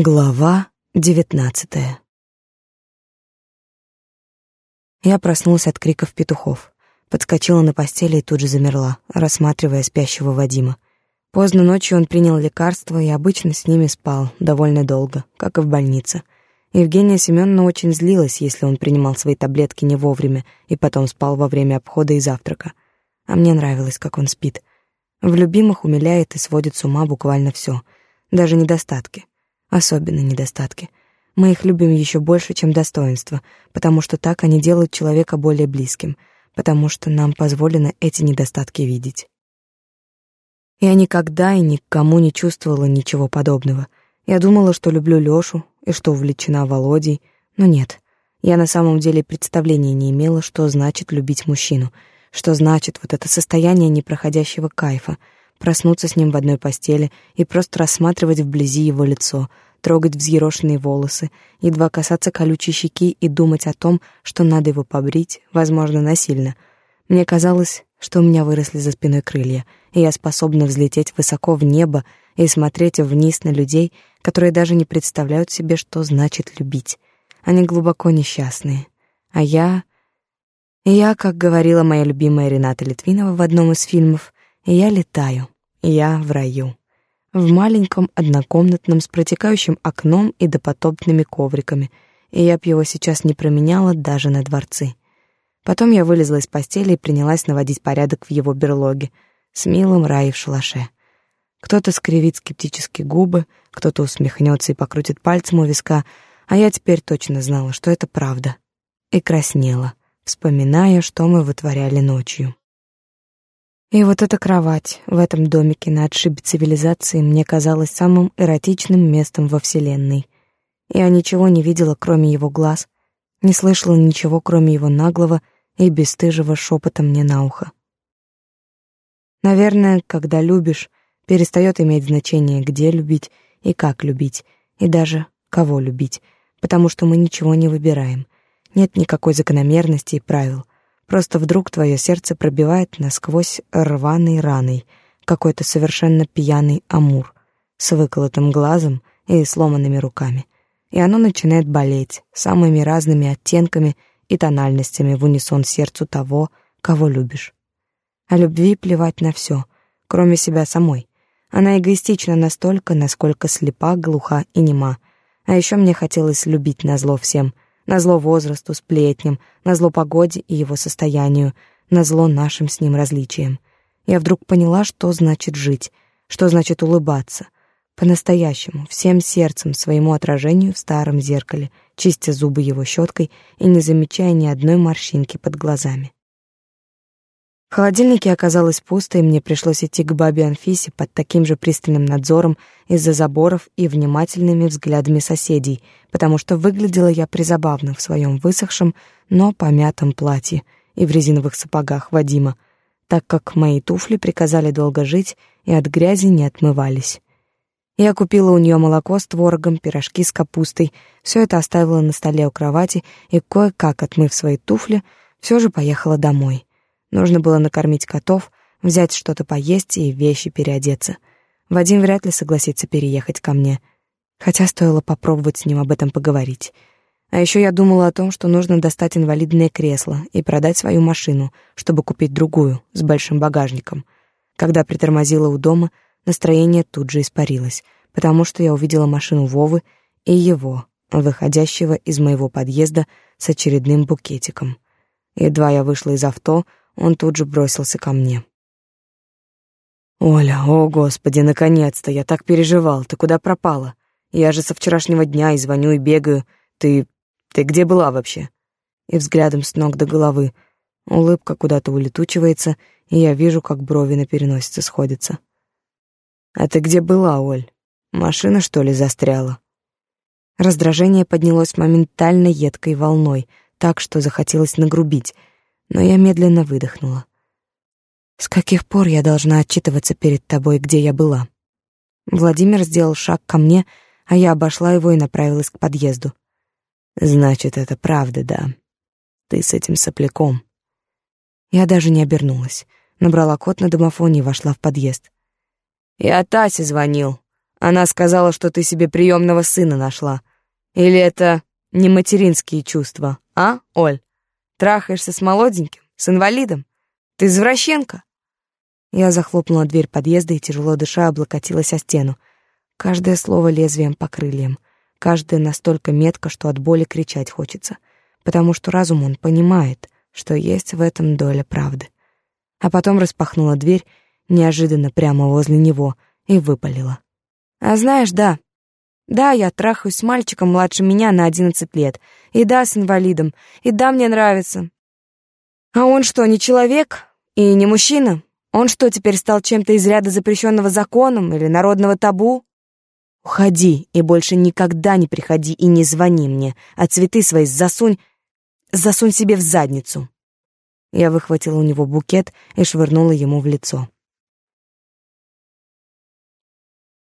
Глава девятнадцатая Я проснулась от криков петухов. Подскочила на постели и тут же замерла, рассматривая спящего Вадима. Поздно ночью он принял лекарства и обычно с ними спал довольно долго, как и в больнице. Евгения Семеновна очень злилась, если он принимал свои таблетки не вовремя и потом спал во время обхода и завтрака. А мне нравилось, как он спит. В любимых умиляет и сводит с ума буквально все, даже недостатки особенно недостатки. Мы их любим еще больше, чем достоинства, потому что так они делают человека более близким, потому что нам позволено эти недостатки видеть. Я никогда и никому не чувствовала ничего подобного. Я думала, что люблю Лёшу и что увлечена Володей, но нет. Я на самом деле представления не имела, что значит любить мужчину, что значит вот это состояние непроходящего кайфа — проснуться с ним в одной постели и просто рассматривать вблизи его лицо, трогать взъерошенные волосы, едва касаться колючей щеки и думать о том, что надо его побрить, возможно, насильно. Мне казалось, что у меня выросли за спиной крылья, и я способна взлететь высоко в небо и смотреть вниз на людей, которые даже не представляют себе, что значит любить. Они глубоко несчастные. А я... Я, как говорила моя любимая Рената Литвинова в одном из фильмов, я летаю. Я в раю. В маленьком однокомнатном с протекающим окном и допотопными ковриками, и я б его сейчас не променяла даже на дворцы. Потом я вылезла из постели и принялась наводить порядок в его берлоге с милым Раей в шалаше. Кто-то скривит скептически губы, кто-то усмехнется и покрутит пальцем у виска, а я теперь точно знала, что это правда. И краснела, вспоминая, что мы вытворяли ночью. И вот эта кровать в этом домике на отшибе цивилизации мне казалась самым эротичным местом во Вселенной. Я ничего не видела, кроме его глаз, не слышала ничего, кроме его наглого и бесстыжего шепота мне на ухо. Наверное, когда любишь, перестает иметь значение, где любить и как любить, и даже кого любить, потому что мы ничего не выбираем. Нет никакой закономерности и правил. Просто вдруг твое сердце пробивает насквозь рваной раной какой-то совершенно пьяный амур с выколотым глазом и сломанными руками. И оно начинает болеть самыми разными оттенками и тональностями в унисон сердцу того, кого любишь. А любви плевать на все, кроме себя самой. Она эгоистична настолько, насколько слепа, глуха и нема. А еще мне хотелось любить назло всем — назло возрасту, сплетням, назло погоде и его состоянию, назло нашим с ним различиям. Я вдруг поняла, что значит жить, что значит улыбаться, по-настоящему, всем сердцем своему отражению в старом зеркале, чистя зубы его щеткой и не замечая ни одной морщинки под глазами. В холодильнике оказалось пусто, и мне пришлось идти к бабе Анфисе под таким же пристальным надзором из-за заборов и внимательными взглядами соседей, потому что выглядела я призабавно в своем высохшем, но помятом платье и в резиновых сапогах Вадима, так как мои туфли приказали долго жить и от грязи не отмывались. Я купила у нее молоко с творогом, пирожки с капустой, все это оставила на столе у кровати и, кое-как отмыв свои туфли, все же поехала домой. Нужно было накормить котов, взять что-то поесть и вещи переодеться. Вадим вряд ли согласится переехать ко мне, хотя стоило попробовать с ним об этом поговорить. А еще я думала о том, что нужно достать инвалидное кресло и продать свою машину, чтобы купить другую, с большим багажником. Когда притормозила у дома, настроение тут же испарилось, потому что я увидела машину Вовы и его, выходящего из моего подъезда с очередным букетиком. Едва я вышла из авто, он тут же бросился ко мне. «Оля, о господи, наконец-то, я так переживал, ты куда пропала? Я же со вчерашнего дня и звоню, и бегаю. Ты... ты где была вообще?» И взглядом с ног до головы. Улыбка куда-то улетучивается, и я вижу, как брови на переносице сходятся. «А ты где была, Оль? Машина, что ли, застряла?» Раздражение поднялось моментально едкой волной, так что захотелось нагрубить — но я медленно выдохнула. С каких пор я должна отчитываться перед тобой, где я была? Владимир сделал шаг ко мне, а я обошла его и направилась к подъезду. Значит, это правда, да. Ты с этим сопляком. Я даже не обернулась. Набрала код на домофоне и вошла в подъезд. «Я Тасе звонил. Она сказала, что ты себе приемного сына нашла. Или это не материнские чувства, а, Оль? Трахаешься с молоденьким, с инвалидом? Ты извращенка?» Я захлопнула дверь подъезда и, тяжело дыша, облокотилась о стену. Каждое слово лезвием по крыльям, каждое настолько метко, что от боли кричать хочется, потому что разум он понимает, что есть в этом доля правды. А потом распахнула дверь, неожиданно прямо возле него, и выпалила. «А знаешь, да, да, я трахаюсь с мальчиком младше меня на одиннадцать лет, и да, с инвалидом, и да, мне нравится. А он что, не человек и не мужчина?» Он что, теперь стал чем-то из ряда запрещенного законом или народного табу? Уходи и больше никогда не приходи и не звони мне, а цветы свои засунь, засунь себе в задницу. Я выхватила у него букет и швырнула ему в лицо.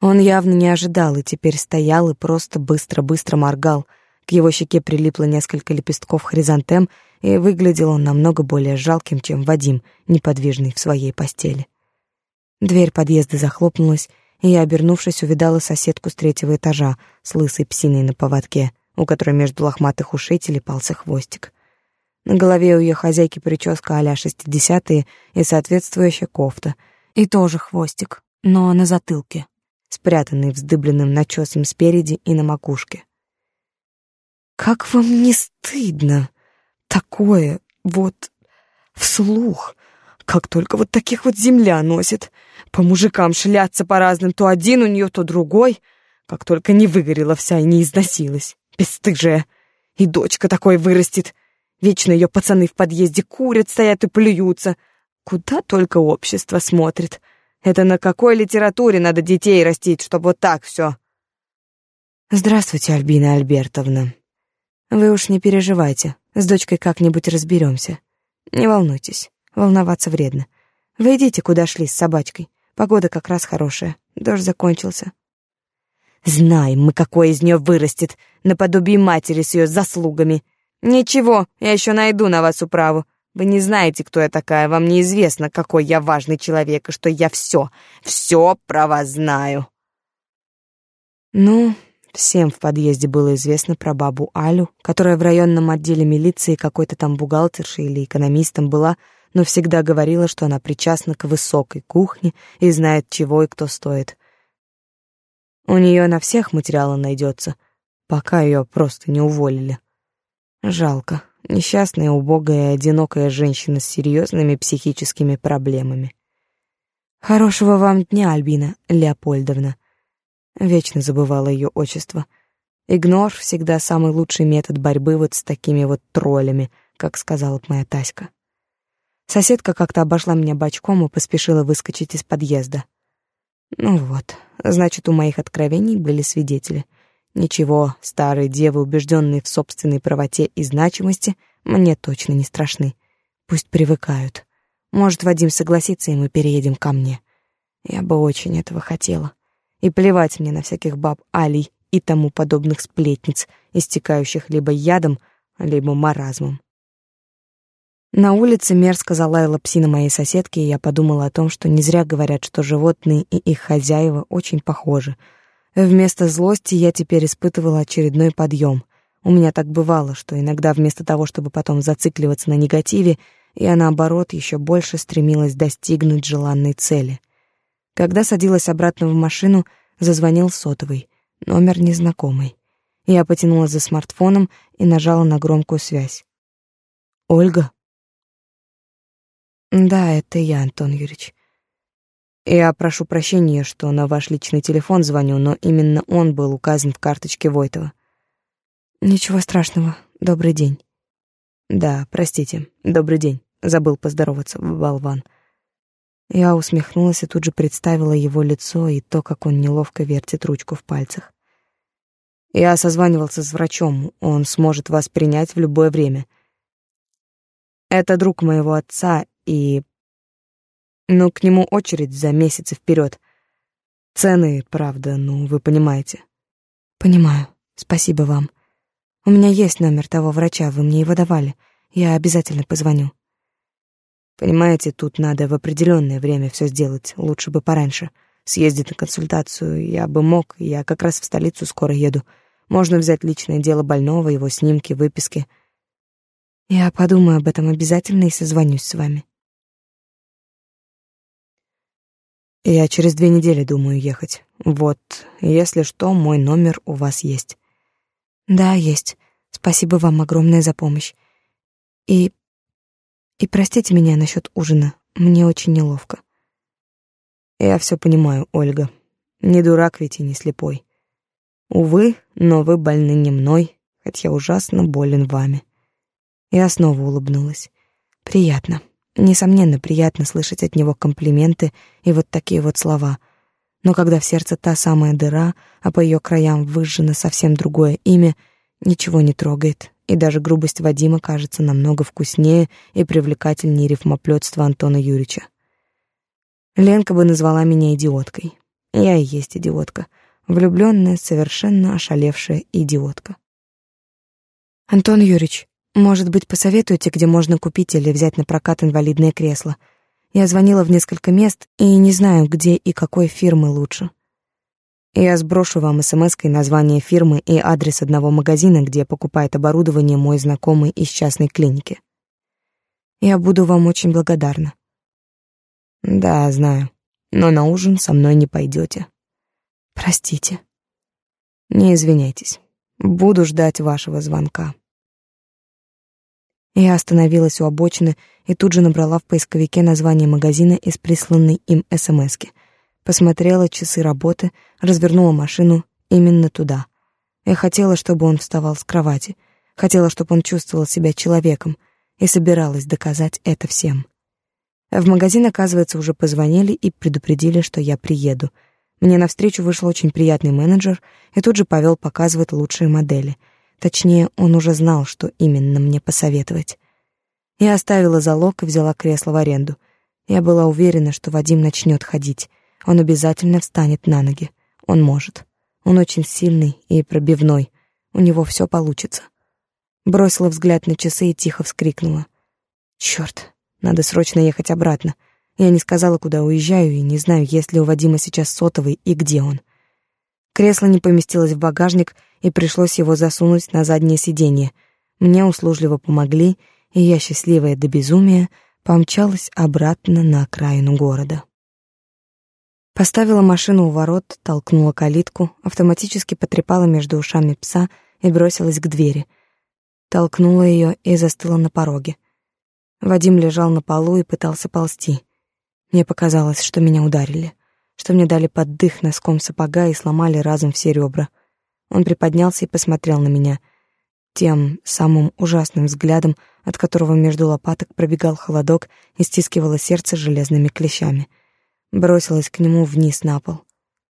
Он явно не ожидал и теперь стоял и просто быстро-быстро моргал. К его щеке прилипло несколько лепестков хризантем, и выглядел он намного более жалким, чем Вадим, неподвижный в своей постели. Дверь подъезда захлопнулась, и я, обернувшись, увидала соседку с третьего этажа с лысой псиной на поводке, у которой между лохматых ушей телепался хвостик. На голове у ее хозяйки прическа а-ля шестидесятые и соответствующая кофта, и тоже хвостик, но на затылке, спрятанный вздыбленным начесом спереди и на макушке. «Как вам не стыдно?» такое вот вслух, как только вот таких вот земля носит. По мужикам шляться по разным, то один у нее, то другой, как только не выгорела вся и не износилась. Бесстыжая. И дочка такой вырастет. Вечно ее пацаны в подъезде курят, стоят и плюются. Куда только общество смотрит. Это на какой литературе надо детей растить, чтобы вот так все. Здравствуйте, Альбина Альбертовна. Вы уж не переживайте. С дочкой как-нибудь разберемся. Не волнуйтесь, волноваться вредно. Вы идите, куда шли с собачкой. Погода как раз хорошая, дождь закончился. Знаем мы, какой из нее вырастет, наподобие матери с ее заслугами. Ничего, я еще найду на вас управу. Вы не знаете, кто я такая, вам неизвестно, какой я важный человек, и что я все, все про вас знаю. Ну, Всем в подъезде было известно про бабу Алю, которая в районном отделе милиции какой-то там бухгалтершей или экономистом была, но всегда говорила, что она причастна к высокой кухне и знает, чего и кто стоит. У нее на всех материала найдется, пока ее просто не уволили. Жалко. Несчастная, убогая одинокая женщина с серьезными психическими проблемами. Хорошего вам дня, Альбина Леопольдовна. Вечно забывала ее отчество. Игнор всегда самый лучший метод борьбы вот с такими вот троллями, как сказала моя Таська. Соседка как-то обошла меня бочком и поспешила выскочить из подъезда. Ну вот, значит, у моих откровений были свидетели. Ничего, старые девы, убежденные в собственной правоте и значимости, мне точно не страшны. Пусть привыкают. Может, Вадим согласится, и мы переедем ко мне. Я бы очень этого хотела. И плевать мне на всяких баб Алий и тому подобных сплетниц, истекающих либо ядом, либо маразмом. На улице мерзко залаяла псина моей соседки, и я подумала о том, что не зря говорят, что животные и их хозяева очень похожи. Вместо злости я теперь испытывала очередной подъем. У меня так бывало, что иногда вместо того, чтобы потом зацикливаться на негативе, я, наоборот, еще больше стремилась достигнуть желанной цели. Когда садилась обратно в машину, зазвонил сотовый, номер незнакомый. Я потянула за смартфоном и нажала на громкую связь. «Ольга?» «Да, это я, Антон Юрьевич. Я прошу прощения, что на ваш личный телефон звоню, но именно он был указан в карточке Войтова». «Ничего страшного. Добрый день». «Да, простите. Добрый день. Забыл поздороваться, болван». Я усмехнулась и тут же представила его лицо и то, как он неловко вертит ручку в пальцах. Я созванивался с врачом, он сможет вас принять в любое время. Это друг моего отца, и... Ну, к нему очередь за месяцы вперед. Цены, правда, ну, вы понимаете. Понимаю. Спасибо вам. У меня есть номер того врача, вы мне его давали. Я обязательно позвоню. Понимаете, тут надо в определенное время все сделать, лучше бы пораньше. съездить на консультацию. Я бы мог, я как раз в столицу скоро еду. Можно взять личное дело больного, его снимки, выписки. Я подумаю об этом обязательно и созвонюсь с вами. Я через две недели думаю ехать. Вот, если что, мой номер у вас есть. Да, есть. Спасибо вам огромное за помощь. И... И простите меня насчет ужина. Мне очень неловко. Я все понимаю, Ольга. Не дурак ведь и не слепой. Увы, но вы больны не мной, хотя ужасно болен вами. Я снова улыбнулась. Приятно. Несомненно, приятно слышать от него комплименты и вот такие вот слова. Но когда в сердце та самая дыра, а по ее краям выжжено совсем другое имя, ничего не трогает, и даже грубость Вадима кажется намного вкуснее и привлекательнее рифмоплетства Антона Юрьевича. Ленка бы назвала меня идиоткой. Я и есть идиотка. Влюбленная, совершенно ошалевшая идиотка. Антон Юрьевич, может быть, посоветуете, где можно купить или взять на прокат инвалидное кресло? Я звонила в несколько мест и не знаю, где и какой фирмы лучше. Я сброшу вам смс-кой название фирмы и адрес одного магазина, где покупает оборудование мой знакомый из частной клиники. Я буду вам очень благодарна. Да, знаю, но на ужин со мной не пойдете. Простите. Не извиняйтесь. Буду ждать вашего звонка. Я остановилась у обочины и тут же набрала в поисковике название магазина из присланной им СМСки. Посмотрела часы работы, развернула машину именно туда. Я хотела, чтобы он вставал с кровати, хотела, чтобы он чувствовал себя человеком, и собиралась доказать это всем. В магазин, оказывается, уже позвонили и предупредили, что я приеду. Мне навстречу вышел очень приятный менеджер и тут же повел показывать лучшие модели — Точнее, он уже знал, что именно мне посоветовать. Я оставила залог и взяла кресло в аренду. Я была уверена, что Вадим начнет ходить. Он обязательно встанет на ноги. Он может. Он очень сильный и пробивной. У него все получится. Бросила взгляд на часы и тихо вскрикнула. Черт, надо срочно ехать обратно. Я не сказала, куда уезжаю, и не знаю, есть ли у Вадима сейчас сотовый и где он. Кресло не поместилось в багажник, и пришлось его засунуть на заднее сиденье. Мне услужливо помогли, и я, счастливая до безумия, помчалась обратно на окраину города. Поставила машину у ворот, толкнула калитку, автоматически потрепала между ушами пса и бросилась к двери. Толкнула ее и застыла на пороге. Вадим лежал на полу и пытался ползти. Мне показалось, что меня ударили, что мне дали поддых носком сапога и сломали разом все ребра — он приподнялся и посмотрел на меня тем самым ужасным взглядом, от которого между лопаток пробегал холодок и стискивало сердце железными клещами. Бросилась к нему вниз на пол.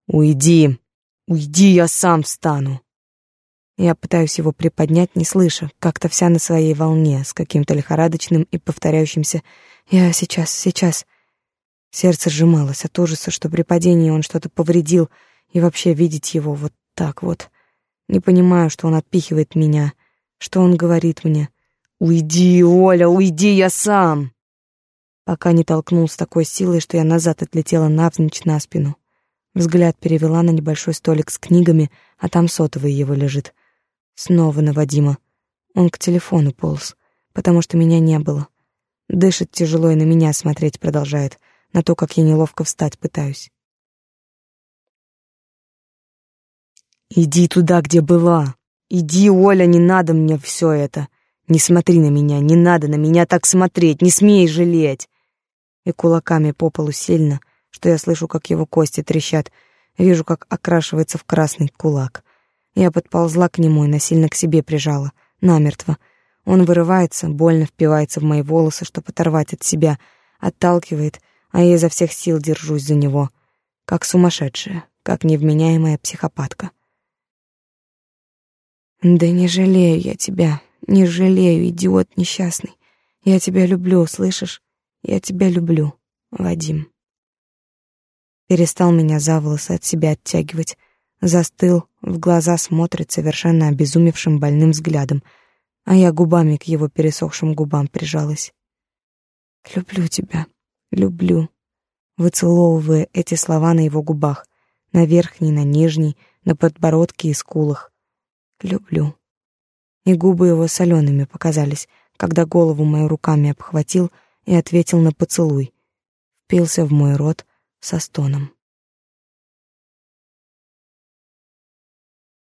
«Уйди! Уйди, я сам встану!» Я пытаюсь его приподнять, не слыша, как-то вся на своей волне, с каким-то лихорадочным и повторяющимся «Я сейчас, сейчас». Сердце сжималось от ужаса, что при падении он что-то повредил, и вообще видеть его вот так вот. Не понимаю, что он отпихивает меня, что он говорит мне. «Уйди, Оля, уйди, я сам!» Пока не толкнул с такой силой, что я назад отлетела навзничь на спину. Взгляд перевела на небольшой столик с книгами, а там сотовый его лежит. Снова на Вадима. Он к телефону полз, потому что меня не было. Дышит тяжело и на меня смотреть продолжает, на то, как я неловко встать пытаюсь. Иди туда, где была. Иди, Оля, не надо мне все это. Не смотри на меня, не надо на меня так смотреть, не смей жалеть. И кулаками по полу сильно, что я слышу, как его кости трещат, вижу, как окрашивается в красный кулак. Я подползла к нему и насильно к себе прижала, намертво. Он вырывается, больно впивается в мои волосы, чтобы оторвать от себя, отталкивает, а я изо всех сил держусь за него, как сумасшедшая, как невменяемая психопатка. Да не жалею я тебя, не жалею, идиот несчастный. Я тебя люблю, слышишь? Я тебя люблю, Вадим. Перестал меня за волосы от себя оттягивать, застыл, в глаза смотрит совершенно обезумевшим больным взглядом, а я губами к его пересохшим губам прижалась. Люблю тебя, люблю. выцеловывая эти слова на его губах, на верхней, на нижней, на подбородке и скулах. «Люблю». И губы его солеными показались, когда голову мою руками обхватил и ответил на поцелуй. Впился в мой рот со стоном.